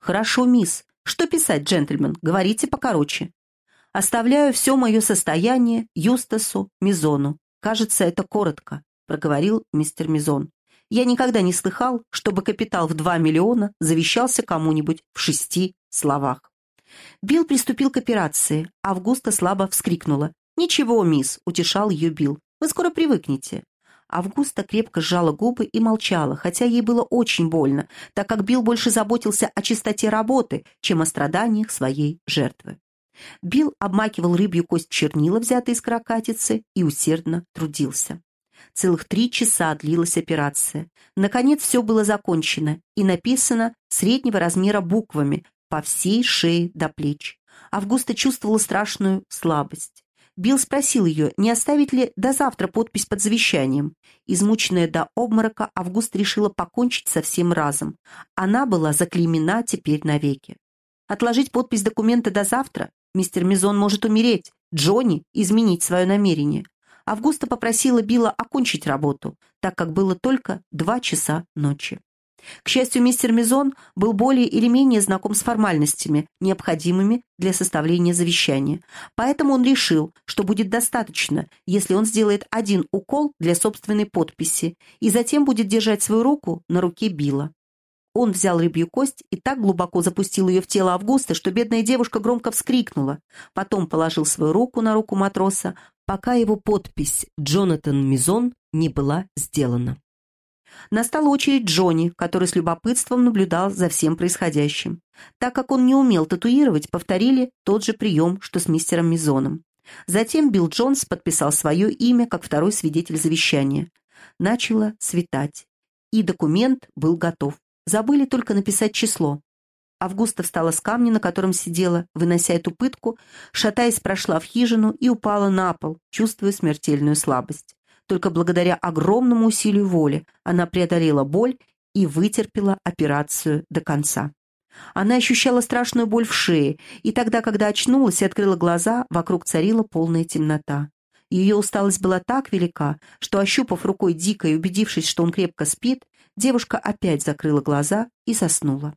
«Хорошо, мисс. Что писать, джентльмен? Говорите покороче». «Оставляю все мое состояние Юстасу Мизону. Кажется, это коротко», — проговорил мистер Мизон. «Я никогда не слыхал, чтобы капитал в два миллиона завещался кому-нибудь в шести словах». Билл приступил к операции. Августа слабо вскрикнула. «Ничего, мисс», — утешал ее Билл. «Вы скоро привыкнете». Августа крепко сжала губы и молчала, хотя ей было очень больно, так как Билл больше заботился о чистоте работы, чем о страданиях своей жертвы. Билл обмакивал рыбью кость чернила, взятые из каракатицы, и усердно трудился. Целых три часа длилась операция. Наконец все было закончено и написано среднего размера буквами по всей шее до плеч. Августа чувствовала страшную слабость. Билл спросил ее, не оставить ли до завтра подпись под завещанием. Измученная до обморока, Августа решила покончить со всем разом. Она была заклеймена теперь навеки. Отложить подпись документа до завтра? Мистер Мизон может умереть. Джонни изменить свое намерение. Августа попросила Билла окончить работу, так как было только два часа ночи. К счастью, мистер Мизон был более или менее знаком с формальностями, необходимыми для составления завещания, поэтому он решил, что будет достаточно, если он сделает один укол для собственной подписи и затем будет держать свою руку на руке Билла. Он взял рыбью кость и так глубоко запустил ее в тело Августа, что бедная девушка громко вскрикнула. Потом положил свою руку на руку матроса, пока его подпись «Джонатан Мизон» не была сделана. Настала очередь Джонни, который с любопытством наблюдал за всем происходящим. Так как он не умел татуировать, повторили тот же прием, что с мистером Мизоном. Затем Билл Джонс подписал свое имя как второй свидетель завещания. Начало светать, и документ был готов. Забыли только написать число. Августа встала с камня, на котором сидела, вынося эту пытку, шатаясь, прошла в хижину и упала на пол, чувствуя смертельную слабость. Только благодаря огромному усилию воли она преодолела боль и вытерпела операцию до конца. Она ощущала страшную боль в шее, и тогда, когда очнулась и открыла глаза, вокруг царила полная темнота. Ее усталость была так велика, что, ощупав рукой Дика и убедившись, что он крепко спит, девушка опять закрыла глаза и заснула.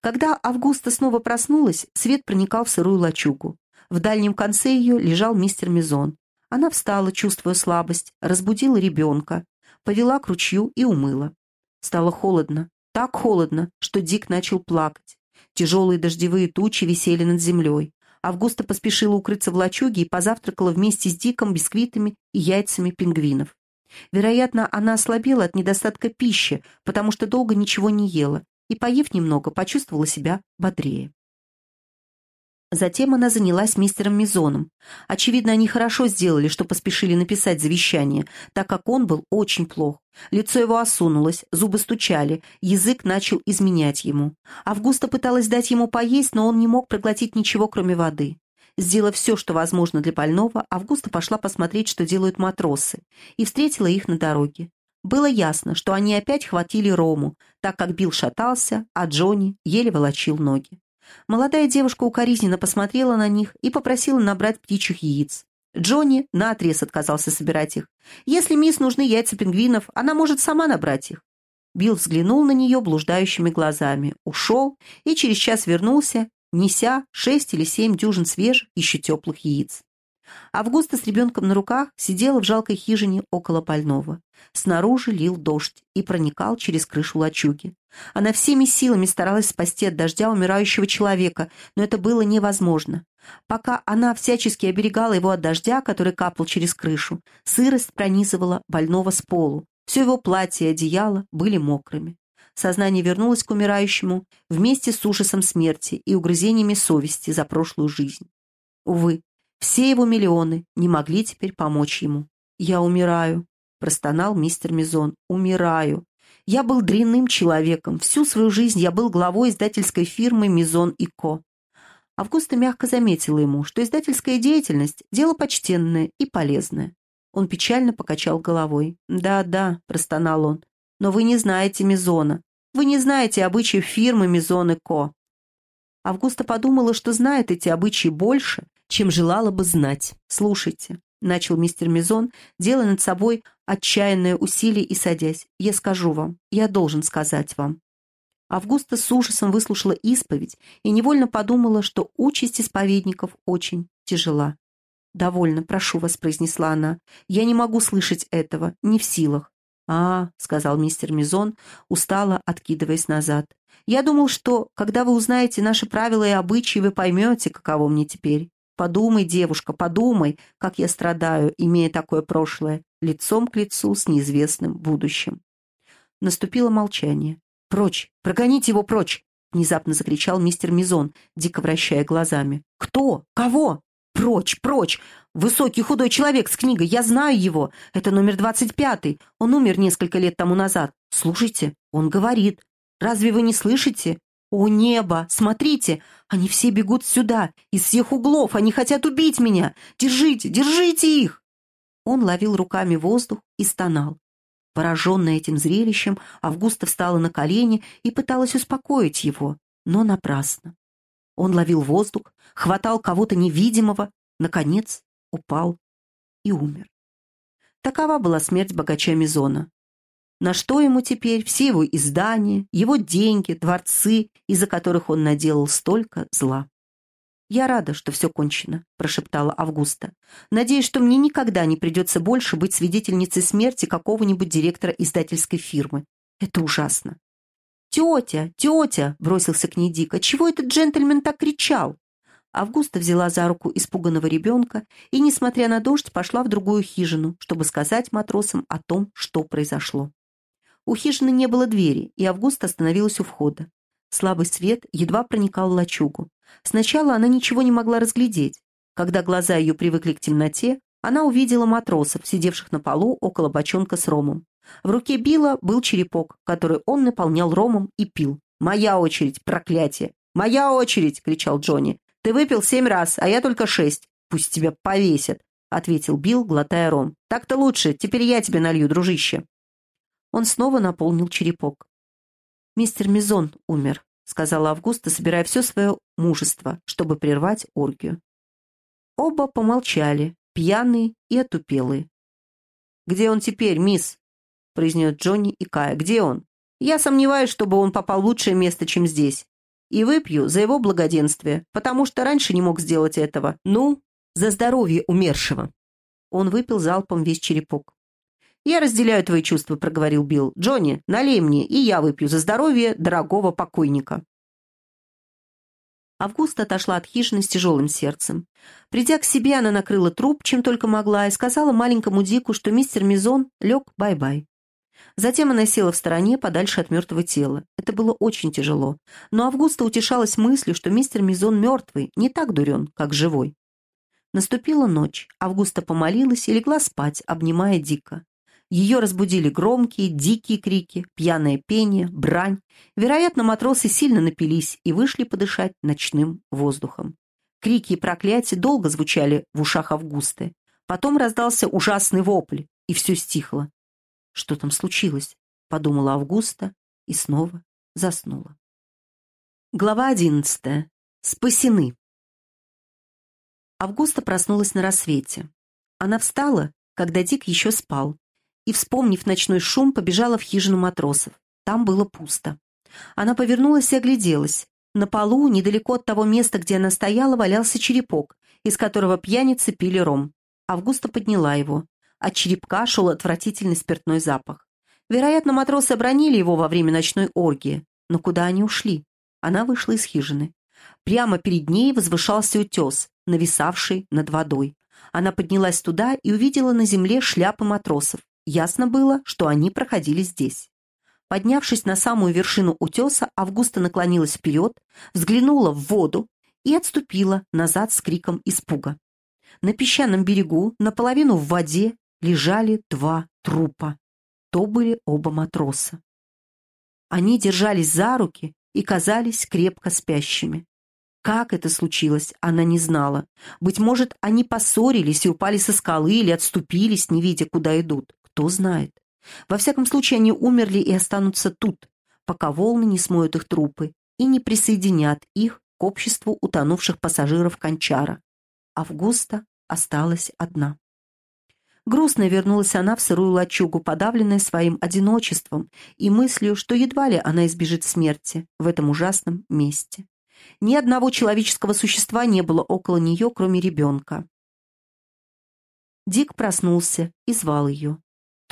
Когда Августа снова проснулась, свет проникал в сырую лачугу. В дальнем конце ее лежал мистер Мизон, она встала, чувствуя слабость, разбудила ребенка, повела к ручью и умыла. Стало холодно, так холодно, что Дик начал плакать. Тяжелые дождевые тучи висели над землей. Августа поспешила укрыться в лачуге и позавтракала вместе с Диком бисквитами и яйцами пингвинов. Вероятно, она ослабела от недостатка пищи, потому что долго ничего не ела, и, поев немного, почувствовала себя бодрее. Затем она занялась мистером Мизоном. Очевидно, они хорошо сделали, что поспешили написать завещание, так как он был очень плох. Лицо его осунулось, зубы стучали, язык начал изменять ему. Августа пыталась дать ему поесть, но он не мог проглотить ничего, кроме воды. Сделав все, что возможно для больного, Августа пошла посмотреть, что делают матросы, и встретила их на дороге. Было ясно, что они опять хватили Рому, так как Билл шатался, а Джонни еле волочил ноги. Молодая девушка укоризненно посмотрела на них и попросила набрать птичьих яиц. Джонни наотрез отказался собирать их. Если мисс нужны яйца пингвинов, она может сама набрать их. Билл взглянул на нее блуждающими глазами, ушел и через час вернулся, неся шесть или семь дюжин свежих, еще теплых яиц. Августа с ребенком на руках сидела в жалкой хижине около больного. Снаружи лил дождь и проникал через крышу лачуги. Она всеми силами старалась спасти от дождя умирающего человека, но это было невозможно. Пока она всячески оберегала его от дождя, который капал через крышу, сырость пронизывала больного с полу. Все его платье и одеяло были мокрыми. Сознание вернулось к умирающему вместе с ужасом смерти и угрызениями совести за прошлую жизнь. Увы, все его миллионы не могли теперь помочь ему. «Я умираю», — простонал мистер Мизон. «Умираю. Я был дрянным человеком. Всю свою жизнь я был главой издательской фирмы «Мизон и Ко». Августа мягко заметила ему, что издательская деятельность – дело почтенное и полезное. Он печально покачал головой. «Да-да», – простонал он, – «но вы не знаете Мизона. Вы не знаете обычаев фирмы «Мизон и Ко». Августа подумала, что знает эти обычаи больше, чем желала бы знать. Слушайте, — начал мистер Мизон, делая над собой отчаянное усилие и садясь. «Я скажу вам, я должен сказать вам». Августа с ужасом выслушала исповедь и невольно подумала, что участь исповедников очень тяжела. «Довольно, прошу вас», — произнесла она. «Я не могу слышать этого, не в силах». «А», — сказал мистер Мизон, устало откидываясь назад. «Я думал, что, когда вы узнаете наши правила и обычаи, вы поймете, каково мне теперь. Подумай, девушка, подумай, как я страдаю, имея такое прошлое, лицом к лицу с неизвестным будущим». Наступило молчание. «Прочь! Прогоните его прочь!» — внезапно закричал мистер Мизон, дико вращая глазами. «Кто? Кого?» «Прочь, прочь! Высокий худой человек с книгой, я знаю его. Это номер двадцать пятый. Он умер несколько лет тому назад. Слушайте, он говорит. Разве вы не слышите? О, небо! Смотрите! Они все бегут сюда, из всех углов. Они хотят убить меня. Держите, держите их!» Он ловил руками воздух и стонал. Пораженная этим зрелищем, Августа встала на колени и пыталась успокоить его, но напрасно. Он ловил воздух, хватал кого-то невидимого, наконец упал и умер. Такова была смерть богача Мизона. На что ему теперь все его издания, его деньги, дворцы, из-за которых он наделал столько зла? «Я рада, что все кончено», — прошептала Августа. «Надеюсь, что мне никогда не придется больше быть свидетельницей смерти какого-нибудь директора издательской фирмы. Это ужасно. «Тетя! Тетя!» — бросился к ней Дика. «Чего этот джентльмен так кричал?» Августа взяла за руку испуганного ребенка и, несмотря на дождь, пошла в другую хижину, чтобы сказать матросам о том, что произошло. У хижины не было двери, и Августа остановилась у входа. Слабый свет едва проникал в лачугу. Сначала она ничего не могла разглядеть. Когда глаза ее привыкли к темноте, она увидела матросов, сидевших на полу около бочонка с ромом. В руке Билла был черепок, который он наполнял ромом и пил. «Моя очередь, проклятие! Моя очередь!» — кричал Джонни. «Ты выпил семь раз, а я только шесть. Пусть тебя повесят!» — ответил Билл, глотая ром. «Так-то лучше. Теперь я тебе налью, дружище». Он снова наполнил черепок. «Мистер Мизон умер», — сказала Августа, собирая все свое мужество, чтобы прервать оргию. Оба помолчали, пьяные и отупелые. «Где он теперь, мисс?» — произнес Джонни и Кая. «Где он? Я сомневаюсь, чтобы он попал в лучшее место, чем здесь. И выпью за его благоденствие, потому что раньше не мог сделать этого. Ну, за здоровье умершего». Он выпил залпом весь черепок. «Я разделяю твои чувства», — проговорил Билл. «Джонни, налей мне, и я выпью за здоровье дорогого покойника». Августа отошла от хижины с тяжелым сердцем. Придя к себе, она накрыла труп, чем только могла, и сказала маленькому Дику, что мистер Мизон лег бай-бай. Затем она села в стороне, подальше от мертвого тела. Это было очень тяжело. Но Августа утешалась мыслью, что мистер Мизон мертвый, не так дурен, как живой. Наступила ночь. Августа помолилась и легла спать, обнимая Дика. Ее разбудили громкие, дикие крики, пьяное пение, брань. Вероятно, матросы сильно напились и вышли подышать ночным воздухом. Крики и проклятия долго звучали в ушах Августы. Потом раздался ужасный вопль, и все стихло. Что там случилось? Подумала Августа и снова заснула. Глава одиннадцатая. Спасены. Августа проснулась на рассвете. Она встала, когда Дик еще спал, и, вспомнив ночной шум, побежала в хижину матросов. Там было пусто. Она повернулась и огляделась. На полу, недалеко от того места, где она стояла, валялся черепок, из которого пьяницы пили ром. Августа подняла его. От черепка шел отвратительный спиртной запах. Вероятно, матросы обронили его во время ночной оргии. Но куда они ушли? Она вышла из хижины. Прямо перед ней возвышался утес, нависавший над водой. Она поднялась туда и увидела на земле шляпы матросов. Ясно было, что они проходили здесь. Поднявшись на самую вершину утеса, Августа наклонилась вперед, взглянула в воду и отступила назад с криком испуга. На песчаном берегу, наполовину в воде, лежали два трупа. То были оба матроса. Они держались за руки и казались крепко спящими. Как это случилось, она не знала. Быть может, они поссорились и упали со скалы или отступились, не видя, куда идут. Кто знает. Во всяком случае, они умерли и останутся тут, пока волны не смоют их трупы и не присоединят их к обществу утонувших пассажиров Кончара. Августа осталась одна. Грустно вернулась она в сырую лачугу, подавленная своим одиночеством и мыслью, что едва ли она избежит смерти в этом ужасном месте. Ни одного человеческого существа не было около нее, кроме ребенка. Дик проснулся и звал ее.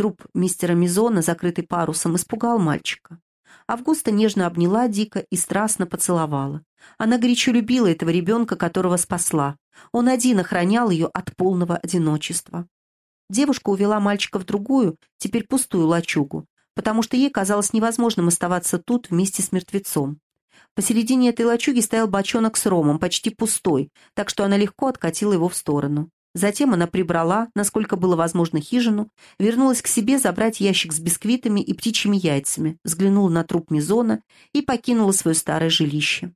Труп мистера Мизона, закрытый парусом, испугал мальчика. Августа нежно обняла Дика и страстно поцеловала. Она горячо любила этого ребенка, которого спасла. Он один охранял ее от полного одиночества. Девушка увела мальчика в другую, теперь пустую лачугу, потому что ей казалось невозможным оставаться тут вместе с мертвецом. Посередине этой лачуги стоял бочонок с ромом, почти пустой, так что она легко откатила его в сторону. Затем она прибрала, насколько было возможно, хижину, вернулась к себе забрать ящик с бисквитами и птичьими яйцами, взглянула на труп Мизона и покинула свое старое жилище.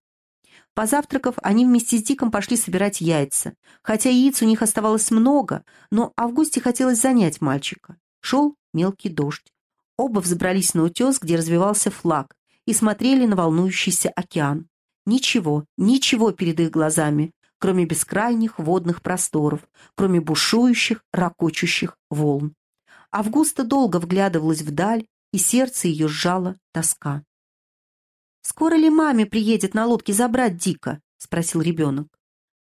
Позавтракав, они вместе с Диком пошли собирать яйца. Хотя яиц у них оставалось много, но Августе хотелось занять мальчика. Шел мелкий дождь. Оба взобрались на утес, где развивался флаг, и смотрели на волнующийся океан. Ничего, ничего перед их глазами, кроме бескрайних водных просторов, кроме бушующих, ракочущих волн. Августа долго вглядывалась вдаль, и сердце ее сжало тоска. «Скоро ли маме приедет на лодке забрать Дика?» — спросил ребенок.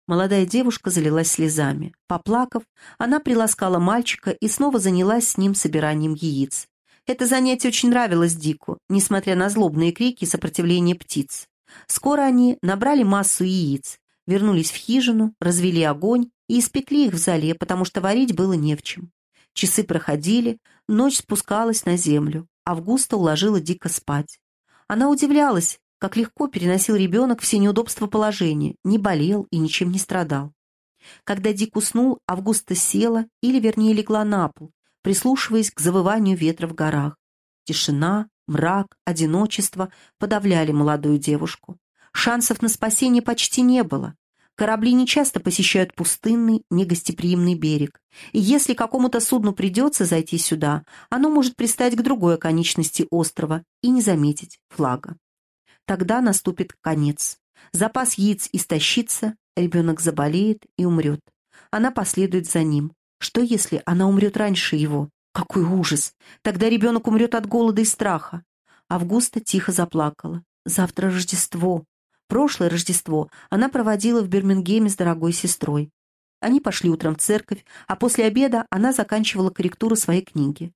Молодая девушка залилась слезами. Поплакав, она приласкала мальчика и снова занялась с ним собиранием яиц. Это занятие очень нравилось Дику, несмотря на злобные крики и сопротивление птиц. Скоро они набрали массу яиц, вернулись в хижину, развели огонь и испекли их в зале, потому что варить было не в чем. Часы проходили, ночь спускалась на землю. Августа уложила Дика спать. Она удивлялась, как легко переносил ребенок все неудобства положения, не болел и ничем не страдал. Когда Дик уснул, Августа села, или вернее легла на пол, прислушиваясь к завыванию ветра в горах. Тишина, мрак, одиночество подавляли молодую девушку. Шансов на спасение почти не было. Корабли нечасто посещают пустынный, негостеприимный берег. И если какому-то судну придется зайти сюда, оно может пристать к другой оконечности острова и не заметить флага. Тогда наступит конец. Запас яиц истощится, ребенок заболеет и умрет. Она последует за ним. Что, если она умрет раньше его? Какой ужас! Тогда ребенок умрет от голода и страха. Августа тихо заплакала. Завтра Рождество. Прошлое Рождество она проводила в Бирмингеме с дорогой сестрой. Они пошли утром в церковь, а после обеда она заканчивала корректуру своей книги.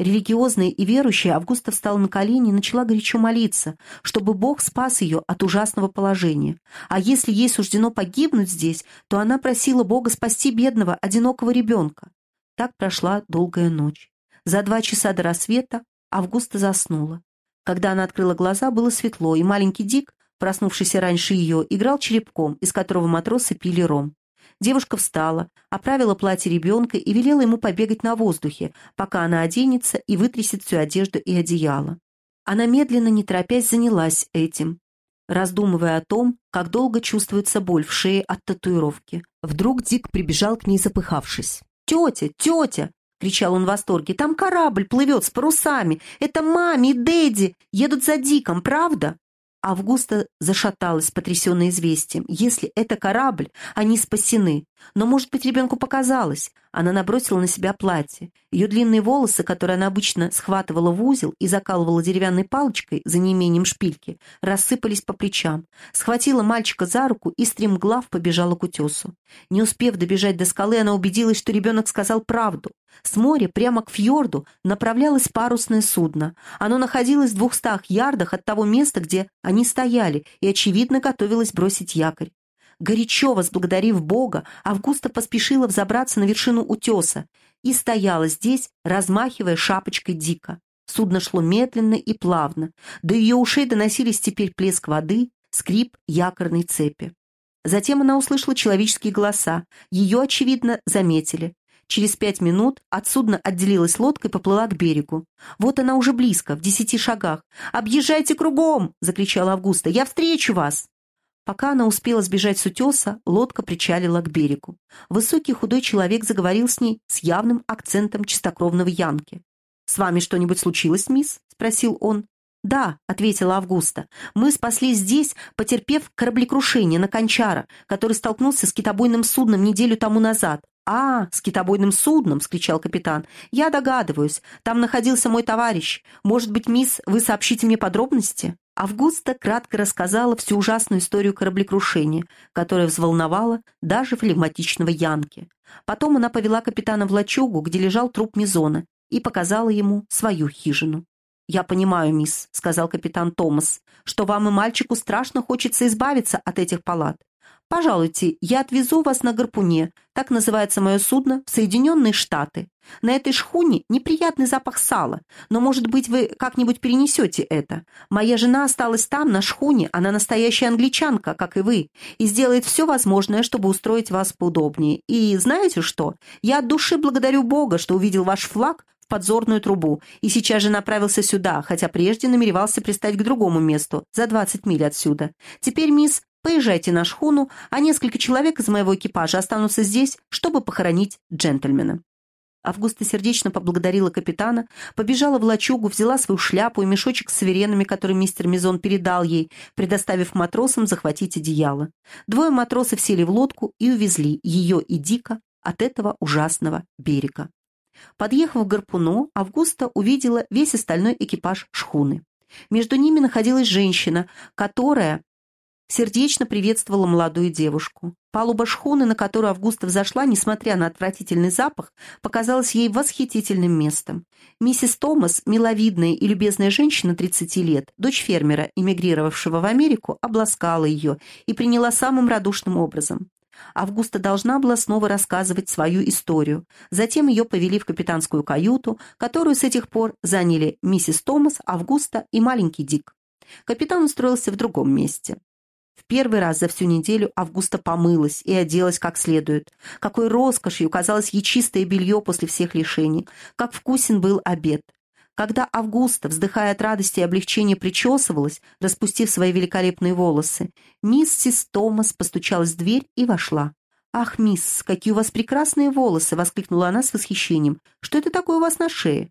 Религиозная и верующая, Августа встала на колени и начала горячо молиться, чтобы Бог спас ее от ужасного положения. А если ей суждено погибнуть здесь, то она просила Бога спасти бедного, одинокого ребенка. Так прошла долгая ночь. За два часа до рассвета Августа заснула. Когда она открыла глаза, было светло, и маленький Дик проснувшийся раньше ее, играл черепком, из которого матросы пили ром. Девушка встала, оправила платье ребенка и велела ему побегать на воздухе, пока она оденется и вытрясет всю одежду и одеяло. Она медленно, не торопясь, занялась этим, раздумывая о том, как долго чувствуется боль в шее от татуировки. Вдруг Дик прибежал к ней, запыхавшись. «Тетя! Тетя!» — кричал он в восторге. «Там корабль плывет с парусами! Это маме и Дэдди едут за Диком, правда?» Августа зашаталась, потрясенная известием. Если это корабль, они спасены. Но, может быть, ребенку показалось. Она набросила на себя платье. Ее длинные волосы, которые она обычно схватывала в узел и закалывала деревянной палочкой за неимением шпильки, рассыпались по плечам. Схватила мальчика за руку и стремглав побежала к утесу. Не успев добежать до скалы, она убедилась, что ребенок сказал правду. С моря прямо к фьорду направлялось парусное судно. Оно находилось в двухстах ярдах от того места, где они стояли, и, очевидно, готовилось бросить якорь. Горячо возблагодарив Бога, Августа поспешила взобраться на вершину утеса и стояла здесь, размахивая шапочкой дико. Судно шло медленно и плавно. До ее ушей доносились теперь плеск воды, скрип якорной цепи. Затем она услышала человеческие голоса. Ее, очевидно, заметили. Через пять минут от судна отделилась лодка и поплыла к берегу. Вот она уже близко, в десяти шагах. «Объезжайте кругом!» — закричала Августа. «Я встречу вас!» Пока она успела сбежать с утеса, лодка причалила к берегу. Высокий худой человек заговорил с ней с явным акцентом чистокровного янки. «С вами что-нибудь случилось, мисс?» — спросил он. «Да», — ответила Августа, — «мы спаслись здесь, потерпев кораблекрушение на Кончара, который столкнулся с китобойным судном неделю тому назад. «А, с китобойным судном!» — вскричал капитан. «Я догадываюсь. Там находился мой товарищ. Может быть, мисс, вы сообщите мне подробности?» Августа кратко рассказала всю ужасную историю кораблекрушения, которая взволновала даже флегматичного Янки. Потом она повела капитана в лачугу, где лежал труп Мизона, и показала ему свою хижину. «Я понимаю, мисс», — сказал капитан Томас, «что вам и мальчику страшно хочется избавиться от этих палат. «Пожалуйте, я отвезу вас на гарпуне, так называется мое судно, в Соединенные Штаты. На этой шхуне неприятный запах сала, но, может быть, вы как-нибудь перенесете это. Моя жена осталась там, на шхуне, она настоящая англичанка, как и вы, и сделает все возможное, чтобы устроить вас поудобнее. И знаете что? Я от души благодарю Бога, что увидел ваш флаг в подзорную трубу, и сейчас же направился сюда, хотя прежде намеревался пристать к другому месту, за 20 миль отсюда. Теперь, мисс, Поезжайте на шхуну, а несколько человек из моего экипажа останутся здесь, чтобы похоронить джентльмена». Августа сердечно поблагодарила капитана, побежала в лачугу, взяла свою шляпу и мешочек с суверенами, который мистер Мизон передал ей, предоставив матросам захватить одеяло. Двое матросов сели в лодку и увезли ее и Дика от этого ужасного берега. Подъехав к гарпуну, Августа увидела весь остальной экипаж шхуны. Между ними находилась женщина, которая сердечно приветствовала молодую девушку. Палуба шхуны, на которую Августа взошла, несмотря на отвратительный запах, показалась ей восхитительным местом. Миссис Томас, миловидная и любезная женщина 30 лет, дочь фермера, эмигрировавшего в Америку, обласкала ее и приняла самым радушным образом. Августа должна была снова рассказывать свою историю. Затем ее повели в капитанскую каюту, которую с этих пор заняли миссис Томас, Августа и маленький Дик. Капитан устроился в другом месте. В первый раз за всю неделю Августа помылась и оделась как следует. Какой роскошью казалось ей чистое белье после всех лишений. Как вкусен был обед. Когда Августа, вздыхая от радости и облегчения, причесывалась, распустив свои великолепные волосы, миссис Томас постучалась в дверь и вошла. «Ах, мисс, какие у вас прекрасные волосы!» — воскликнула она с восхищением. «Что это такое у вас на шее?»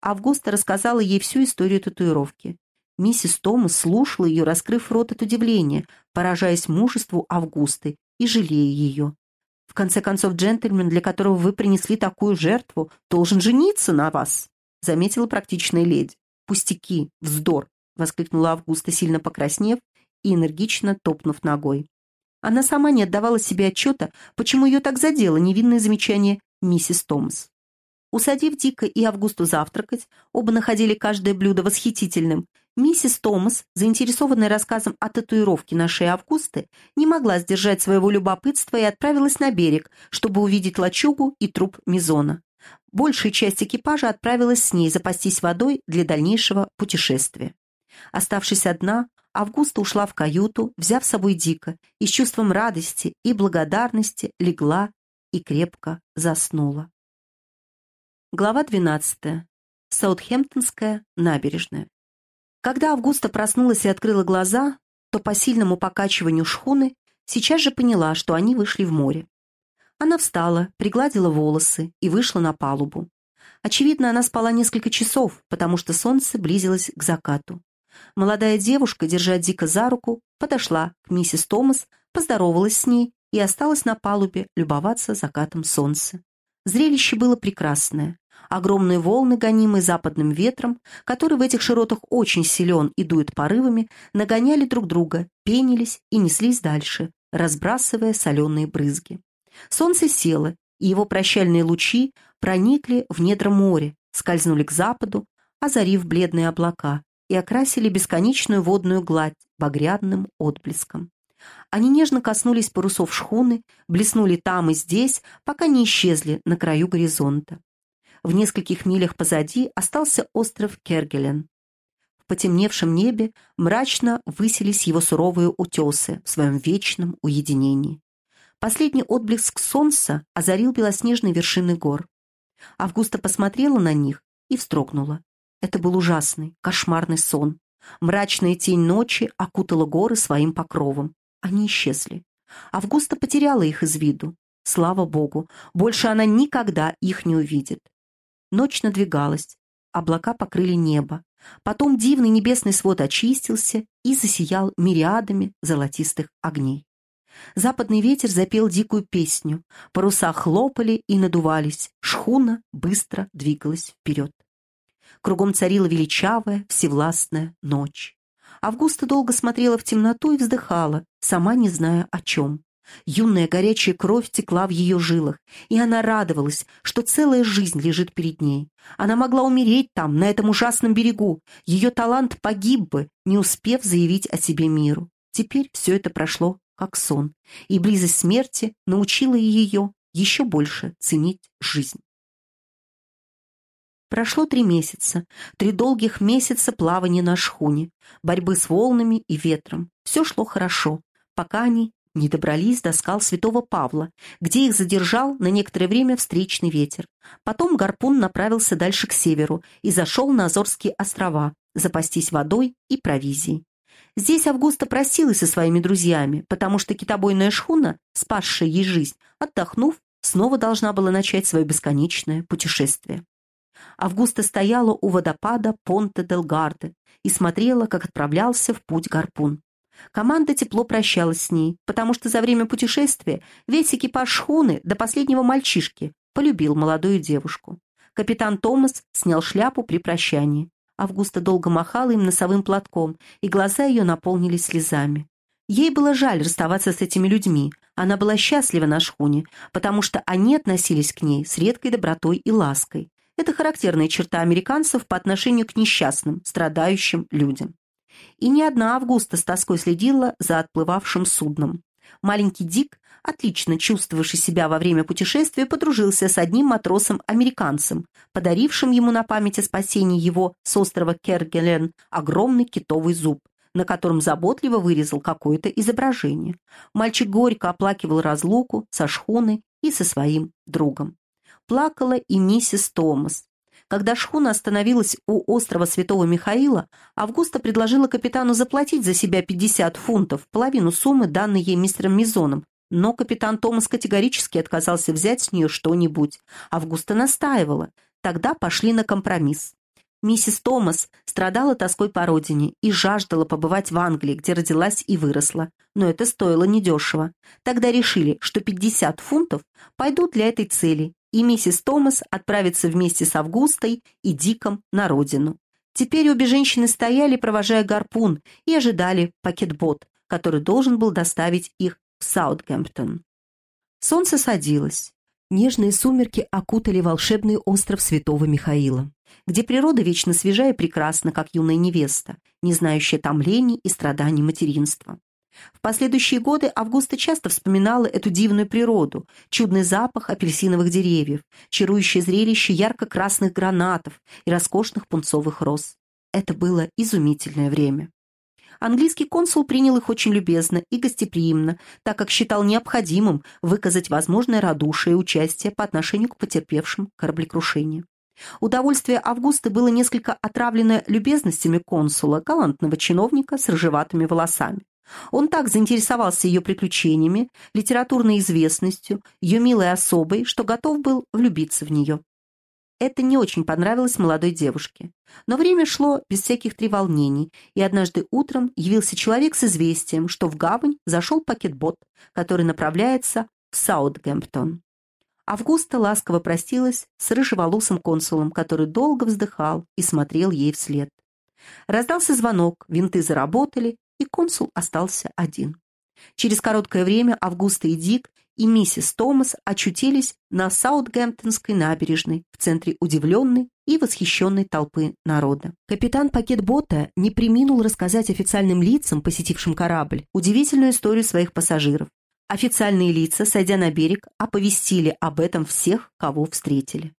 Августа рассказала ей всю историю татуировки. Миссис Томас слушала ее, раскрыв рот от удивления, поражаясь мужеству Августы и жалея ее. «В конце концов, джентльмен, для которого вы принесли такую жертву, должен жениться на вас», заметила практичная леди. «Пустяки, вздор!» — воскликнула Августа, сильно покраснев и энергично топнув ногой. Она сама не отдавала себе отчета, почему ее так задело невинное замечание миссис Томас. Усадив Дика и Августу завтракать, оба находили каждое блюдо восхитительным, Миссис Томас, заинтересованная рассказом о татуировке на шее Августы, не могла сдержать своего любопытства и отправилась на берег, чтобы увидеть лачугу и труп Мизона. Большая часть экипажа отправилась с ней запастись водой для дальнейшего путешествия. Оставшись одна, Августа ушла в каюту, взяв с собой Дика, и с чувством радости и благодарности легла и крепко заснула. Глава 12. Саутхемптонская набережная. Когда Августа проснулась и открыла глаза, то по сильному покачиванию шхуны сейчас же поняла, что они вышли в море. Она встала, пригладила волосы и вышла на палубу. Очевидно, она спала несколько часов, потому что солнце близилось к закату. Молодая девушка, держа Дика за руку, подошла к миссис Томас, поздоровалась с ней и осталась на палубе любоваться закатом солнца. Зрелище было прекрасное. Огромные волны, гонимые западным ветром, который в этих широтах очень силен и дует порывами, нагоняли друг друга, пенились и неслись дальше, разбрасывая соленые брызги. Солнце село, и его прощальные лучи проникли в недра моря, скользнули к западу, озарив бледные облака и окрасили бесконечную водную гладь багряным отблеском. Они нежно коснулись парусов шхуны, блеснули там и здесь, пока не исчезли на краю горизонта. В нескольких милях позади остался остров Кергелен. В потемневшем небе мрачно высились его суровые утесы в своем вечном уединении. Последний отблеск солнца озарил белоснежные вершины гор. Августа посмотрела на них и встрогнула. Это был ужасный, кошмарный сон. Мрачная тень ночи окутала горы своим покровом. Они исчезли. Августа потеряла их из виду. Слава Богу, больше она никогда их не увидит. Ночь надвигалась, облака покрыли небо. Потом дивный небесный свод очистился и засиял мириадами золотистых огней. Западный ветер запел дикую песню, паруса хлопали и надувались, шхуна быстро двигалась вперед. Кругом царила величавая, всевластная ночь. Августа долго смотрела в темноту и вздыхала, сама не зная о чем. Юная горячая кровь текла в ее жилах, и она радовалась, что целая жизнь лежит перед ней. Она могла умереть там, на этом ужасном берегу. Ее талант погиб бы, не успев заявить о себе миру. Теперь все это прошло как сон, и близость смерти научила ее еще больше ценить жизнь. Прошло три месяца, три долгих месяца плавания на шхуне, борьбы с волнами и ветром. Все шло хорошо, пока они не добрались до скал Святого Павла, где их задержал на некоторое время встречный ветер. Потом гарпун направился дальше к северу и зашел на Азорские острова, запастись водой и провизией. Здесь Августа просилась со своими друзьями, потому что китобойная шхуна, спасшая ей жизнь, отдохнув, снова должна была начать свое бесконечное путешествие. Августа стояла у водопада Понте-дель-Гарде и смотрела, как отправлялся в путь гарпун. Команда тепло прощалась с ней, потому что за время путешествия весь экипаж шхуны до последнего мальчишки полюбил молодую девушку. Капитан Томас снял шляпу при прощании. Августа долго махала им носовым платком, и глаза ее наполнились слезами. Ей было жаль расставаться с этими людьми. Она была счастлива на шхуне, потому что они относились к ней с редкой добротой и лаской. Это характерная черта американцев по отношению к несчастным, страдающим людям. И ни одна Августа с тоской следила за отплывавшим судном. Маленький Дик, отлично чувствовавший себя во время путешествия, подружился с одним матросом-американцем, подарившим ему на память о спасении его с острова Кергелен огромный китовый зуб, на котором заботливо вырезал какое-то изображение. Мальчик горько оплакивал разлуку со шхуной и со своим другом плакала и миссис Томас. Когда шхуна остановилась у острова Святого Михаила, Августа предложила капитану заплатить за себя 50 фунтов, половину суммы, данной ей мистером Мизоном, но капитан Томас категорически отказался взять с нее что-нибудь. Августа настаивала. Тогда пошли на компромисс. Миссис Томас страдала тоской по родине и жаждала побывать в Англии, где родилась и выросла. Но это стоило недешево. Тогда решили, что 50 фунтов пойдут для этой цели, и миссис Томас отправится вместе с Августой и Диком на родину. Теперь обе женщины стояли, провожая гарпун, и ожидали пакетбот, который должен был доставить их в Саутгемптон. Солнце садилось. Нежные сумерки окутали волшебный остров Святого Михаила, где природа вечно свежа и прекрасна, как юная невеста, не знающая томлений и страданий материнства. В последующие годы Августа часто вспоминала эту дивную природу, чудный запах апельсиновых деревьев, чарующее зрелище ярко-красных гранатов и роскошных пунцовых роз. Это было изумительное время. Английский консул принял их очень любезно и гостеприимно, так как считал необходимым выказать возможное радушие и участие по отношению к потерпевшим кораблекрушение. Удовольствие Августы было несколько отравлено любезностями консула, галантного чиновника с рыжеватыми волосами. Он так заинтересовался ее приключениями, литературной известностью, ее милой особой, что готов был влюбиться в нее. Это не очень понравилось молодой девушке. Но время шло без всяких треволнений, и однажды утром явился человек с известием, что в гавань зашел пакетбот, который направляется в Саутгемптон. Августа ласково простилась с рыжеволосым консулом, который долго вздыхал и смотрел ей вслед. Раздался звонок, винты заработали, и консул остался один. Через короткое время Августа и Дик и миссис Томас очутились на Саутгемптонской набережной в центре удивленной и восхищенной толпы народа. Капитан пакетбота не приминул рассказать официальным лицам, посетившим корабль, удивительную историю своих пассажиров. Официальные лица, сойдя на берег, оповестили об этом всех, кого встретили.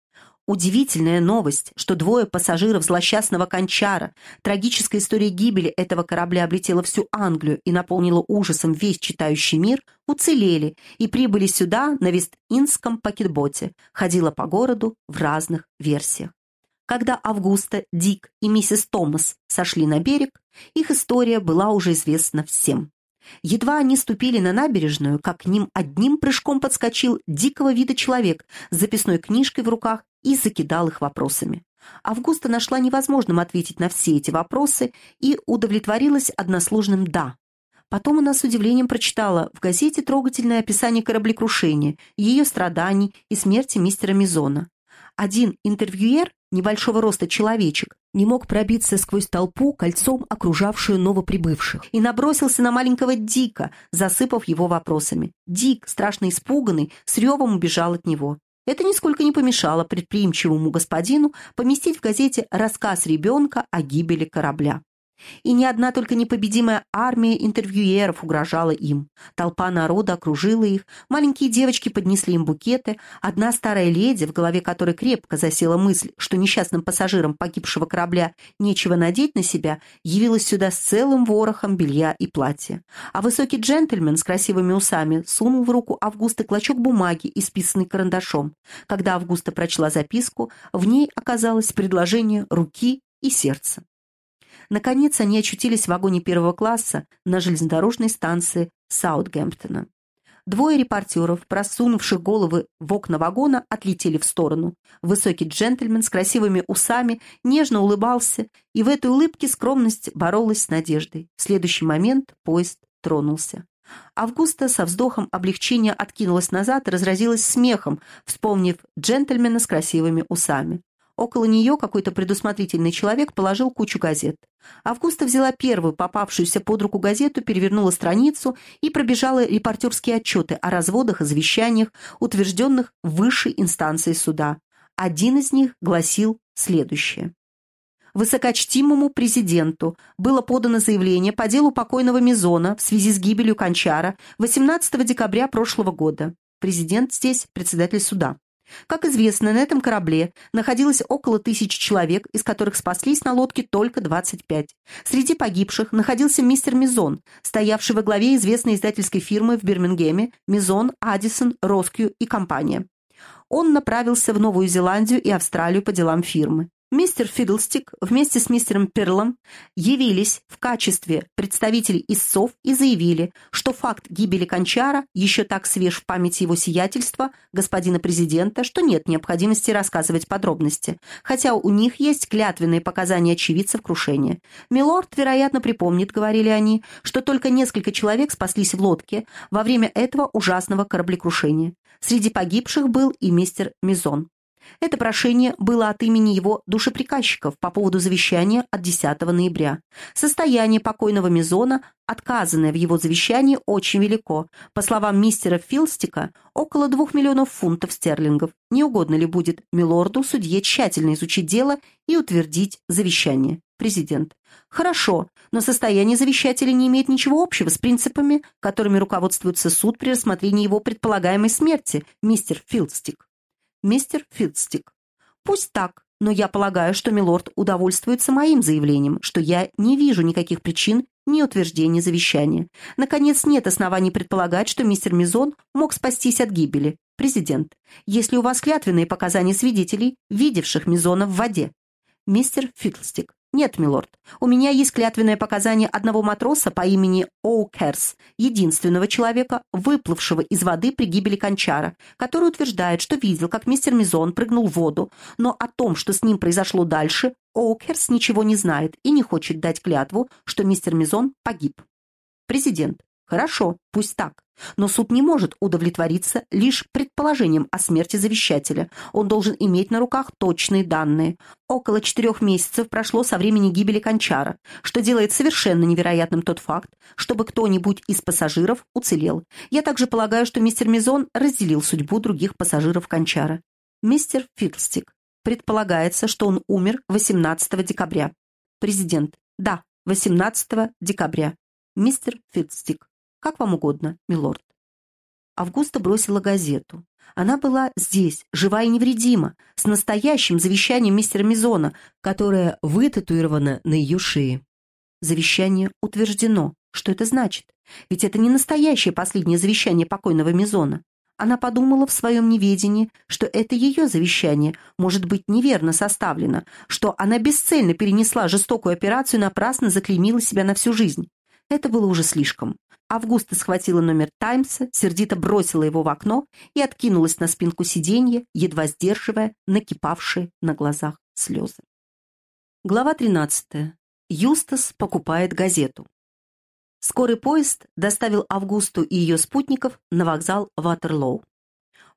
Удивительная новость, что двое пассажиров злосчастного кончара, трагическая история гибели этого корабля облетела всю Англию и наполнила ужасом весь читающий мир, уцелели и прибыли сюда на Вест-Индском пакетботе, ходила по городу в разных версиях. Когда Августа, Дик и миссис Томас сошли на берег, их история была уже известна всем. Едва они ступили на набережную, как к ним одним прыжком подскочил дикого вида человек с записной книжкой в руках и закидал их вопросами. Августа нашла невозможным ответить на все эти вопросы и удовлетворилась односложным «да». Потом она с удивлением прочитала в газете трогательное описание кораблекрушения, ее страданий и смерти мистера Мизона. Один интервьюер, небольшого роста человечек, не мог пробиться сквозь толпу, кольцом окружавшую новоприбывших, и набросился на маленького Дика, засыпав его вопросами. Дик, страшно испуганный, с ревом убежал от него. Это нисколько не помешало предприимчивому господину поместить в газете рассказ ребенка о гибели корабля. И ни одна только непобедимая армия интервьюеров угрожала им. Толпа народа окружила их, маленькие девочки поднесли им букеты, одна старая леди, в голове которой крепко засела мысль, что несчастным пассажирам погибшего корабля нечего надеть на себя, явилась сюда с целым ворохом белья и платья. А высокий джентльмен с красивыми усами сунул в руку Августа клочок бумаги, исписанный карандашом. Когда Августа прочла записку, в ней оказалось предложение руки и сердца. Наконец они очутились в вагоне первого класса на железнодорожной станции Саутгемптона. Двое репортеров, просунувших головы в окна вагона, отлетели в сторону. Высокий джентльмен с красивыми усами нежно улыбался, и в этой улыбке скромность боролась с надеждой. В следующий момент поезд тронулся. Августа со вздохом облегчения откинулась назад и разразилась смехом, вспомнив джентльмена с красивыми усами. Около нее какой-то предусмотрительный человек положил кучу газет. Августа взяла первую попавшуюся под руку газету, перевернула страницу и пробежала репортерские отчеты о разводах и завещаниях, утвержденных высшей инстанцией суда. Один из них гласил следующее. Высокочтимому президенту было подано заявление по делу покойного Мизона в связи с гибелью Кончара 18 декабря прошлого года. Президент здесь председатель суда. Как известно, на этом корабле находилось около тысячи человек, из которых спаслись на лодке только 25. Среди погибших находился мистер Мизон, стоявший во главе известной издательской фирмы в Бирмингеме Мизон, Адисон, Роскью и компания. Он направился в Новую Зеландию и Австралию по делам фирмы. Мистер Фидлстик вместе с мистером Перлом явились в качестве представителей истцов и заявили, что факт гибели Кончара еще так свеж в памяти его сиятельства, господина президента, что нет необходимости рассказывать подробности, хотя у них есть клятвенные показания очевидцев крушения. Милорд, вероятно, припомнит, говорили они, что только несколько человек спаслись в лодке во время этого ужасного кораблекрушения. Среди погибших был и мистер Мизон. Это прошение было от имени его душеприказчиков по поводу завещания от 10 ноября. Состояние покойного Мизона, отказанное в его завещании, очень велико. По словам мистера Филстика, около 2 миллионов фунтов стерлингов. Не угодно ли будет милорду судье тщательно изучить дело и утвердить завещание? Президент. Хорошо, но состояние завещателя не имеет ничего общего с принципами, которыми руководствуется суд при рассмотрении его предполагаемой смерти, мистер Филстик мистер Филдстик. «Пусть так, но я полагаю, что милорд удовольствуется моим заявлением, что я не вижу никаких причин ни утверждения завещания. Наконец, нет оснований предполагать, что мистер Мизон мог спастись от гибели. Президент, если у вас клятвенные показания свидетелей, видевших Мизона в воде. Мистер Фидлстик, «Нет, милорд, у меня есть клятвенное показание одного матроса по имени Оукерс, единственного человека, выплывшего из воды при гибели Кончара, который утверждает, что видел, как мистер Мизон прыгнул в воду, но о том, что с ним произошло дальше, Оукерс ничего не знает и не хочет дать клятву, что мистер Мизон погиб». Президент. Хорошо, пусть так. Но суд не может удовлетвориться лишь предположением о смерти завещателя. Он должен иметь на руках точные данные. Около четырех месяцев прошло со времени гибели Кончара, что делает совершенно невероятным тот факт, чтобы кто-нибудь из пассажиров уцелел. Я также полагаю, что мистер Мизон разделил судьбу других пассажиров Кончара. Мистер Фидлстик. Предполагается, что он умер 18 декабря. Президент. Да, 18 декабря. Мистер Фидлстик. Как вам угодно, милорд». Августа бросила газету. Она была здесь, жива и невредима, с настоящим завещанием мистера Мизона, которое вытатуировано на ее шее. Завещание утверждено. Что это значит? Ведь это не настоящее последнее завещание покойного Мизона. Она подумала в своем неведении, что это ее завещание может быть неверно составлено, что она бесцельно перенесла жестокую операцию и напрасно заклеймила себя на всю жизнь. Это было уже слишком. Августа схватила номер «Таймса», сердито бросила его в окно и откинулась на спинку сиденья, едва сдерживая накипавшие на глазах слезы. Глава 13. Юстас покупает газету. Скорый поезд доставил Августу и ее спутников на вокзал Ватерлоу.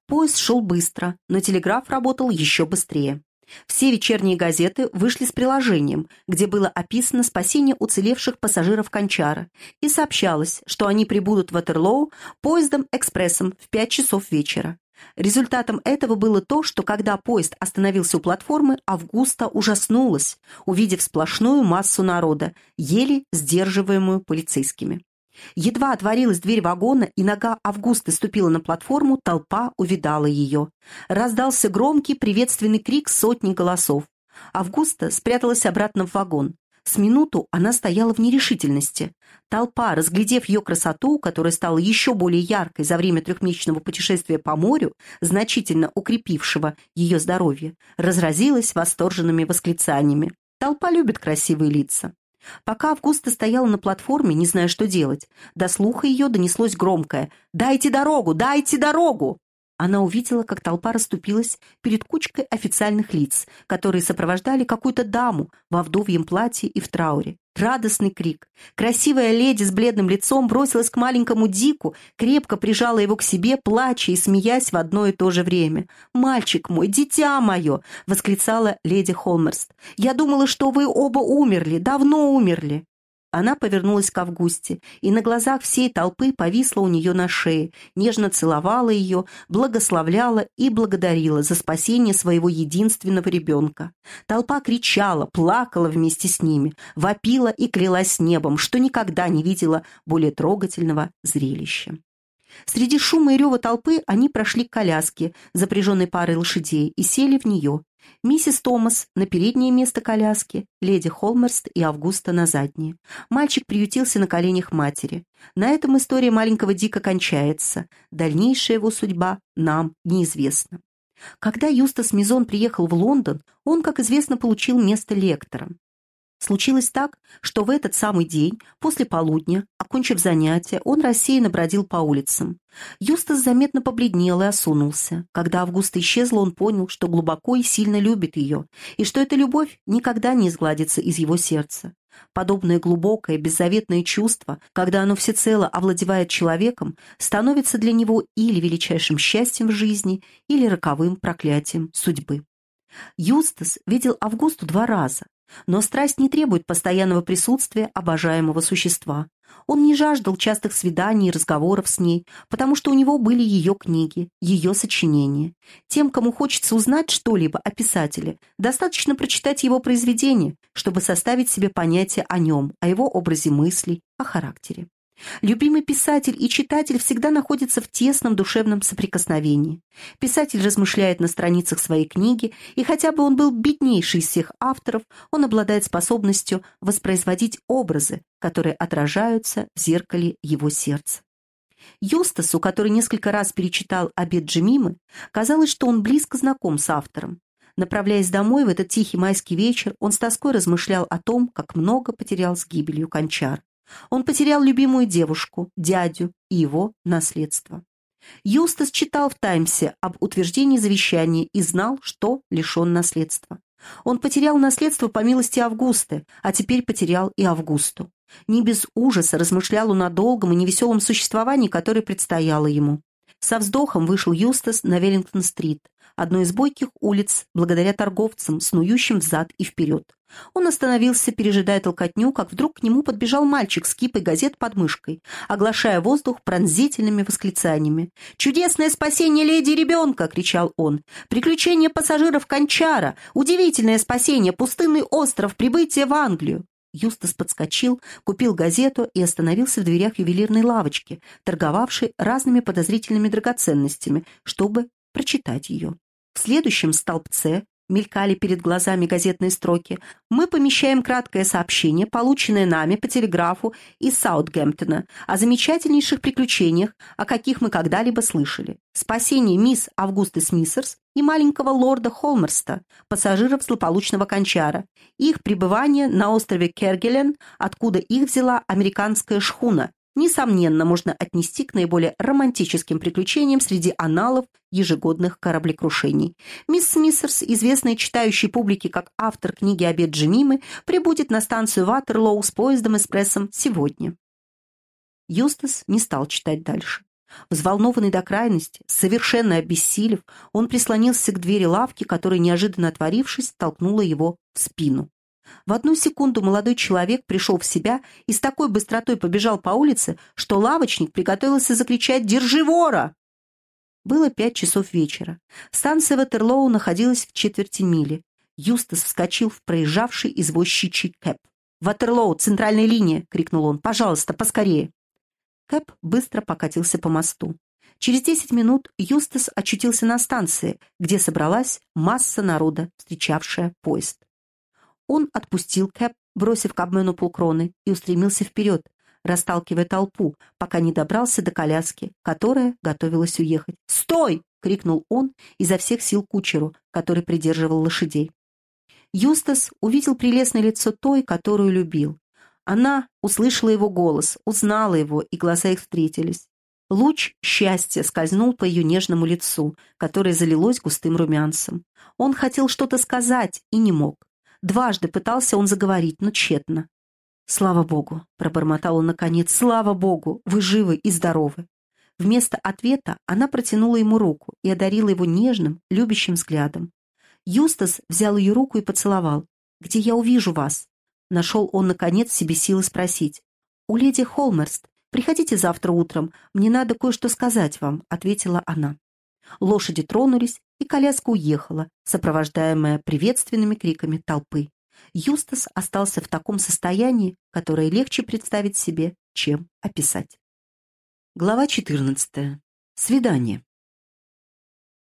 Поезд шел быстро, но телеграф работал еще быстрее. Все вечерние газеты вышли с приложением, где было описано спасение уцелевших пассажиров Кончара, и сообщалось, что они прибудут в Ватерлоу поездом-экспрессом в 5 часов вечера. Результатом этого было то, что когда поезд остановился у платформы, Августа ужаснулась, увидев сплошную массу народа, еле сдерживаемую полицейскими. Едва отворилась дверь вагона, и нога Августы ступила на платформу, толпа увидала ее. Раздался громкий приветственный крик сотни голосов. Августа спряталась обратно в вагон. С минуту она стояла в нерешительности. Толпа, разглядев ее красоту, которая стала еще более яркой за время трехмесячного путешествия по морю, значительно укрепившего ее здоровье, разразилась восторженными восклицаниями. Толпа любит красивые лица. Пока Августа стояла на платформе, не зная, что делать, до слуха ее донеслось громкое «Дайте дорогу! Дайте дорогу!» Она увидела, как толпа расступилась перед кучкой официальных лиц, которые сопровождали какую-то даму во вдовьем платье и в трауре. Радостный крик. Красивая леди с бледным лицом бросилась к маленькому Дику, крепко прижала его к себе, плача и смеясь в одно и то же время. «Мальчик мой, дитя мое!» — восклицала леди Холмерст. «Я думала, что вы оба умерли, давно умерли!» Она повернулась к Августе, и на глазах всей толпы повисла у нее на шее, нежно целовала ее, благословляла и благодарила за спасение своего единственного ребенка. Толпа кричала, плакала вместе с ними, вопила и клялась небом, что никогда не видела более трогательного зрелища. Среди шума и рева толпы они прошли к коляске, запряженной парой лошадей, и сели в нее. Миссис Томас на переднее место коляски, леди Холмерст и Августа на заднее. Мальчик приютился на коленях матери. На этом история маленького Дика кончается. Дальнейшая его судьба нам неизвестна. Когда Юстас Мизон приехал в Лондон, он, как известно, получил место лектора. Случилось так, что в этот самый день, после полудня, окончив занятия, он рассеянно бродил по улицам. Юстас заметно побледнел и осунулся. Когда Августа исчезла, он понял, что глубоко и сильно любит ее, и что эта любовь никогда не изгладится из его сердца. Подобное глубокое, беззаветное чувство, когда оно всецело овладевает человеком, становится для него или величайшим счастьем в жизни, или роковым проклятием судьбы. Юстас видел Августу два раза, но страсть не требует постоянного присутствия обожаемого существа. Он не жаждал частых свиданий и разговоров с ней, потому что у него были ее книги, ее сочинения. Тем, кому хочется узнать что-либо о писателе, достаточно прочитать его произведение, чтобы составить себе понятие о нем, о его образе мыслей, о характере. Любимый писатель и читатель всегда находятся в тесном душевном соприкосновении. Писатель размышляет на страницах своей книги, и хотя бы он был беднейший из всех авторов, он обладает способностью воспроизводить образы, которые отражаются в зеркале его сердца. Юстасу, который несколько раз перечитал «Обед Джемимы», казалось, что он близко знаком с автором. Направляясь домой в этот тихий майский вечер, он с тоской размышлял о том, как много потерял с гибелью Кончар. Он потерял любимую девушку, дядю и его наследство. Юстас читал в «Таймсе» об утверждении завещания и знал, что лишен наследства. Он потерял наследство по милости Августы, а теперь потерял и Августу. Не без ужаса размышлял он о долгом и невеселом существовании, которое предстояло ему. Со вздохом вышел Юстас на Веллингтон-стрит, одной из бойких улиц, благодаря торговцам, снующим взад и вперед. Он остановился, пережидая толкотню, как вдруг к нему подбежал мальчик с кипой газет под мышкой, оглашая воздух пронзительными восклицаниями. «Чудесное спасение леди и ребенка!» — кричал он. «Приключение пассажиров Кончара! Удивительное спасение! Пустынный остров! Прибытие в Англию!» Юстас подскочил, купил газету и остановился в дверях ювелирной лавочки, торговавшей разными подозрительными драгоценностями, чтобы прочитать ее. В следующем столбце мелькали перед глазами газетные строки, мы помещаем краткое сообщение, полученное нами по телеграфу из Саутгемптона, о замечательнейших приключениях, о каких мы когда-либо слышали. Спасение мисс Августы Смиссерс и маленького лорда Холмерста, пассажиров злополучного кончара, их пребывание на острове Кергелен, откуда их взяла американская шхуна, несомненно, можно отнести к наиболее романтическим приключениям среди аналов ежегодных кораблекрушений. Мисс Смиссерс, известная читающей публике как автор книги «Обед Джемимы», прибудет на станцию Ватерлоу с поездом-эспрессом сегодня. Юстас не стал читать дальше. Взволнованный до крайности, совершенно обессилев, он прислонился к двери лавки, которая, неожиданно отворившись, толкнула его в спину. В одну секунду молодой человек пришел в себя и с такой быстротой побежал по улице, что лавочник приготовился закричать «Держи вора!». Было пять часов вечера. Станция Ватерлоу находилась в четверти мили. Юстас вскочил в проезжавший извозчичий кэп. «Ватерлоу, центральная линия!» — крикнул он. «Пожалуйста, поскорее!» Кэп быстро покатился по мосту. Через десять минут Юстас очутился на станции, где собралась масса народа, встречавшая поезд. Он отпустил Кэп, бросив Кабмену полкроны, и устремился вперед, расталкивая толпу, пока не добрался до коляски, которая готовилась уехать. «Стой!» — крикнул он изо всех сил кучеру, который придерживал лошадей. Юстас увидел прелестное лицо той, которую любил. Она услышала его голос, узнала его, и глаза их встретились. Луч счастья скользнул по ее нежному лицу, которое залилось густым румянцем. Он хотел что-то сказать и не мог. Дважды пытался он заговорить, но тщетно. «Слава Богу!» — пробормотал он наконец. «Слава Богу! Вы живы и здоровы!» Вместо ответа она протянула ему руку и одарила его нежным, любящим взглядом. Юстас взял ее руку и поцеловал. «Где я увижу вас?» Нашел он, наконец, себе силы спросить. «У леди Холмерст. Приходите завтра утром. Мне надо кое-что сказать вам», — ответила она. Лошади тронулись, и коляска уехала, сопровождаемая приветственными криками толпы. Юстас остался в таком состоянии, которое легче представить себе, чем описать. Глава 14. Свидание.